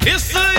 It's the